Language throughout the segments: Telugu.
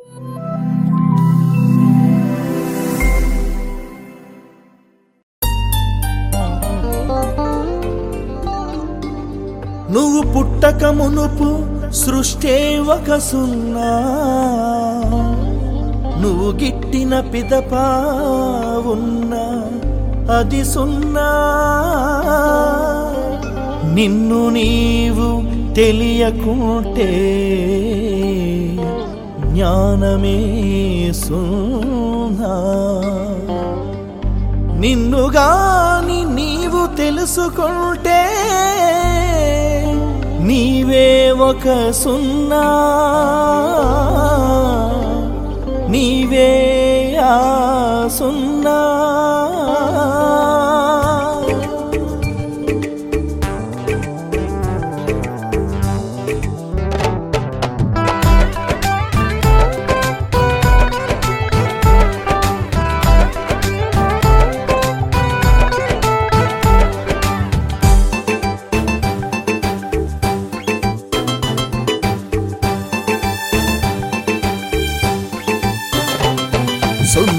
నువ్వు పుట్టక మునుపు సృష్టే ఒక సున్నా. నువ్వు గిట్టిన పిదపా ఉన్నా అది సున్నా. నిన్ను నీవు తెలియకుంటే జ్ఞానమే సున్నా. నిన్ను గాని నీవు తెలుసుకుంటే నీవే ఒక సున్నా. నీవే ఆ సున్నా.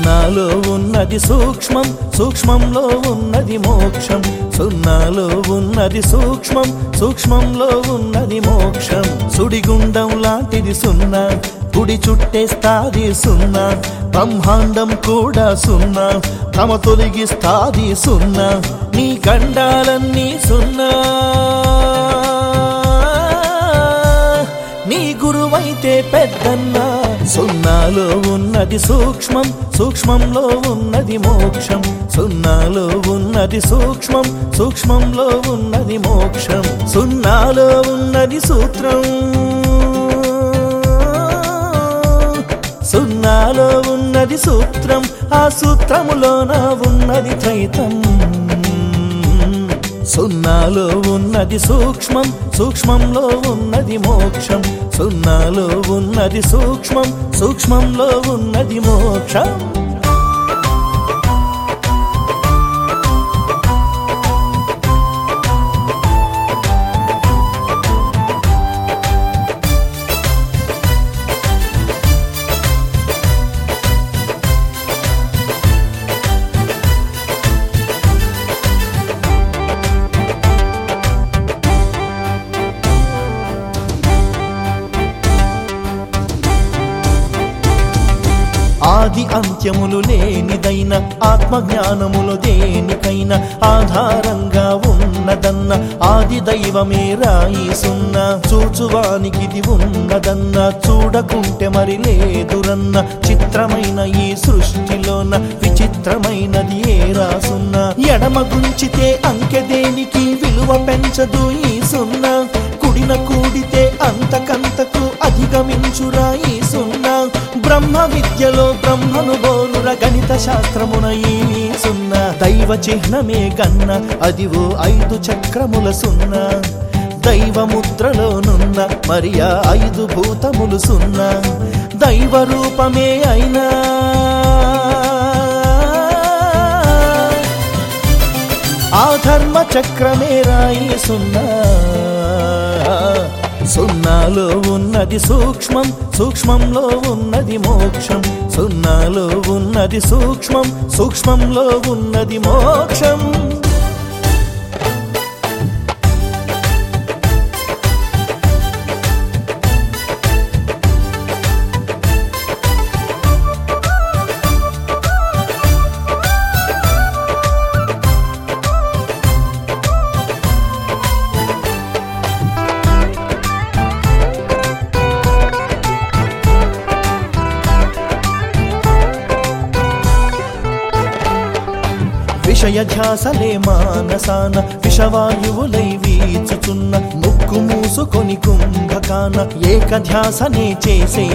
సున్నాలో ఉన్నది సూక్ష్మం సూక్ష్మంలో ఉన్నది మోక్షం. సున్నాలో ఉన్నది సూక్ష్మం సూక్ష్మంలో ఉన్నది మోక్షం. సుడిగుండం లాంటిది సున్నా గుడి చుట్టేస్తాది సున్నా. బ్రహ్మాండం కూడా సున్నా తమ తొలగిస్తాది సున్నా. నీ గండాలన్నీ సున్నా. నీ గురువైతే పెద్దన్నా. సున్నాలో ఉన్నది సూక్ష్మం సూక్ష్మంలో ఉన్నది మోక్షం. సున్నాలో ఉన్నది సూక్ష్మం సూక్ష్మంలో ఉన్నది మోక్షం. సున్నాలో ఉన్నది సూత్రం. సున్నాలో ఉన్నది సూత్రం ఆ సూత్రములోన ఉన్నది చైతం సున్నాలో ఉన్నది సూక్ష్మం సూక్ష్మంలో ఉన్నది మోక్షం. సున్నాలో ఉన్నది సూక్ష్మం సూక్ష్మంలో ఉన్నది మోక్షం. ఆది అంత్యములు లేనిదైన ఆత్మజ్ఞానములు దేనికైనా ఆధారంగా ఉన్నదన్న ఆది దైవమే రాయిసున్న చూచువానికిది ఉన్నదన్న చూడకుంటే మరి లేదురన్న చిత్రమైన ఈ సృష్టిలోన విచిత్రమైనది ఏ రాసున్న. ఎడమ గుంచితే అంకె దేనికి విలువ పెంచదు ఈ సున్నా కుడిన కూడితే అంతకంతకు అధిగమించురా ఈ సున్నా బ్రహ్మ విద్యలో బ్రహ్మను బోనుర గణిత శాస్త్రమున ఏమీ సున్న. దైవ చిహ్నమే కన్న అదివో ఐదు చక్రముల సున్న. దైవ ముద్రలోనున్న మరియా ఐదు భూతములు సున్న. దైవ రూపమే అయినా. ఆ ధర్మ చక్రమే రాయి సున్నా. సున్నాలో ఉన్నది సూక్ష్మం సూక్ష్మంలో ఉన్నది మోక్షం. సున్నాలో ఉన్నది సూక్ష్మం సూక్ష్మంలో ఉన్నది మోక్షం. విషయ ధ్యాసలే మానసాన విషవాయువులై వీచుచున్న ముక్కు మూసుకొని కుంభకాన ఏక ధ్యాసనే చేసే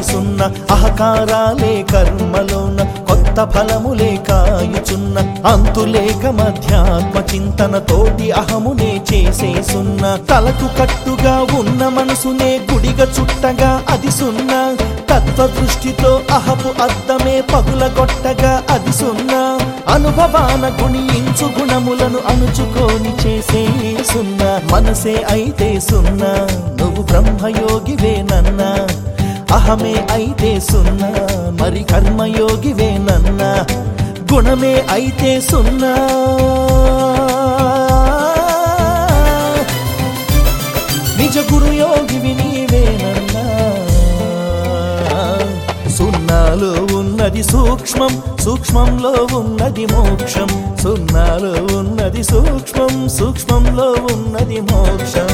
అహకారాలే కర్మలోన అంత ఫలములే కాయుచున్న అంతులేక మధ్యాత్మ చింతన తోటి అహమునే చేసేసున్న తలకు కట్టుగా ఉన్న మనసునే గుడిగా చుట్టగా అది సున్నా తత్వ దృష్టితో అహపు అద్దమే పగులగొట్టగా అది సున్నా. అనుభవాన గుణించు గుణములను అణుచుకొని చేసే సున్నా మనసే అయితే సున్నా. నువ్వు బ్రహ్మయోగివే నన్నా. అహమే అయితే సున్నా మరి కర్మయోగివేనన్నా గుణమే అయితే సున్నా. నిజ గురు యోగివి నీవేనన్నా సున్నాలో ఉన్నది సూక్ష్మం సూక్ష్మంలో ఉన్నది మోక్షం. సున్నాలో ఉన్నది సూక్ష్మం సూక్ష్మంలో ఉన్నది మోక్షం.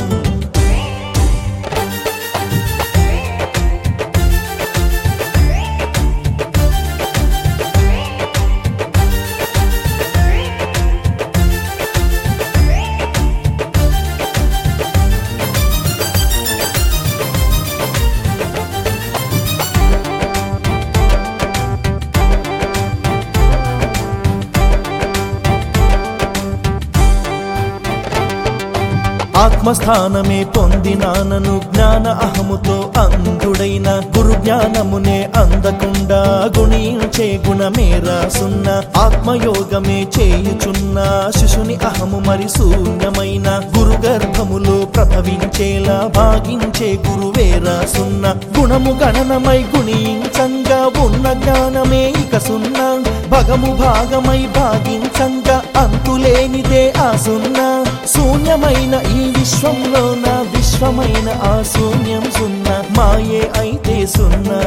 ఆత్మస్థానమే పొందినానను జ్ఞాన అహముతో అంధుడైన గురు జ్ఞానమునే అందకుండా గుణించే గుణమే రాసున్న ఆత్మయోగమే చేయుచున్న శిశుని అహము మరి శూన్యమైన గురు గర్భములో ప్రభవించేలా భాగించే గురువే రాసున్న గుణము గణనమై గుణించంగా ఉన్న జ్ఞానమే ఇక సున్నా భగము భాగమై భాగించంగా అంతులేనిదే ఆ సున్నా శూన్యమైన ఈ విశ్వంలో నా విశ్వమైన ఆ శూన్యం సున్నా. మాయే అయితే సున్నా.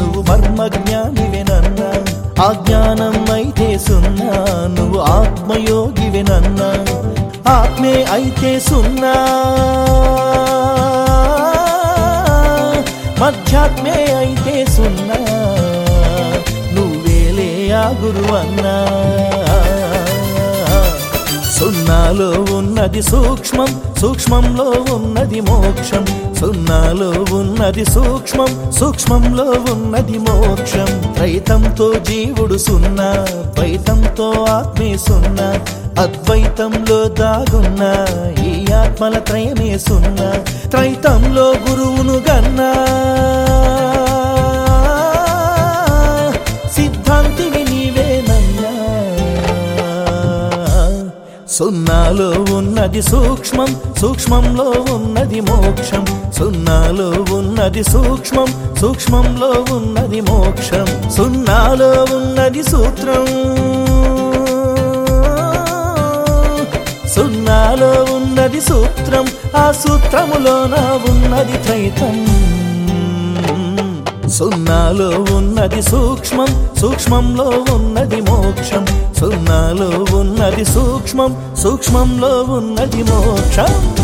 నువ్వు మర్మ జ్ఞానివెనన్నా ఆ జ్ఞానం అయితే సున్నా. నువ్వు ఆత్మయోగివెనన్నా ఆత్మే అయితే సున్నా. మధ్యాత్మే అయితే సున్నా. నువ్వేలే ఆ గురువన్నా. సున్నాలో ఉన్నది సూక్ష్మం సూక్ష్మంలో ఉన్నది మోక్షం. సున్నాలో ఉన్నది సూక్ష్మం సూక్ష్మంలో ఉన్నది మోక్షం. ద్వైతంతో జీవుడు సున్నా ద్వైతంతో ఆత్మే సున్నా అద్వైతంలో దాగున్న ఈ ఆత్మల త్రయమే సున్నా. త్రైతంలో గురువు సున్నాలో ఉన్నది సూక్ష్మం సూక్ష్మంలో ఉన్నది మోక్షం. సున్నాలో ఉన్నది సూక్ష్మం సూక్ష్మంలో ఉన్నది మోక్షం. సున్నాలో ఉన్నది సూత్రం. సున్నాలో ఉన్నది సూత్రం ఆ సూత్రములోన ఉన్నది త్రైతం. సున్నాలో ఉన్నది సూక్ష్మం సూక్ష్మంలో ఉన్నది మోక్షం. సున్నాలో ఉన్నది సూక్ష్మం సూక్ష్మంలో ఉన్నది మోక్షం.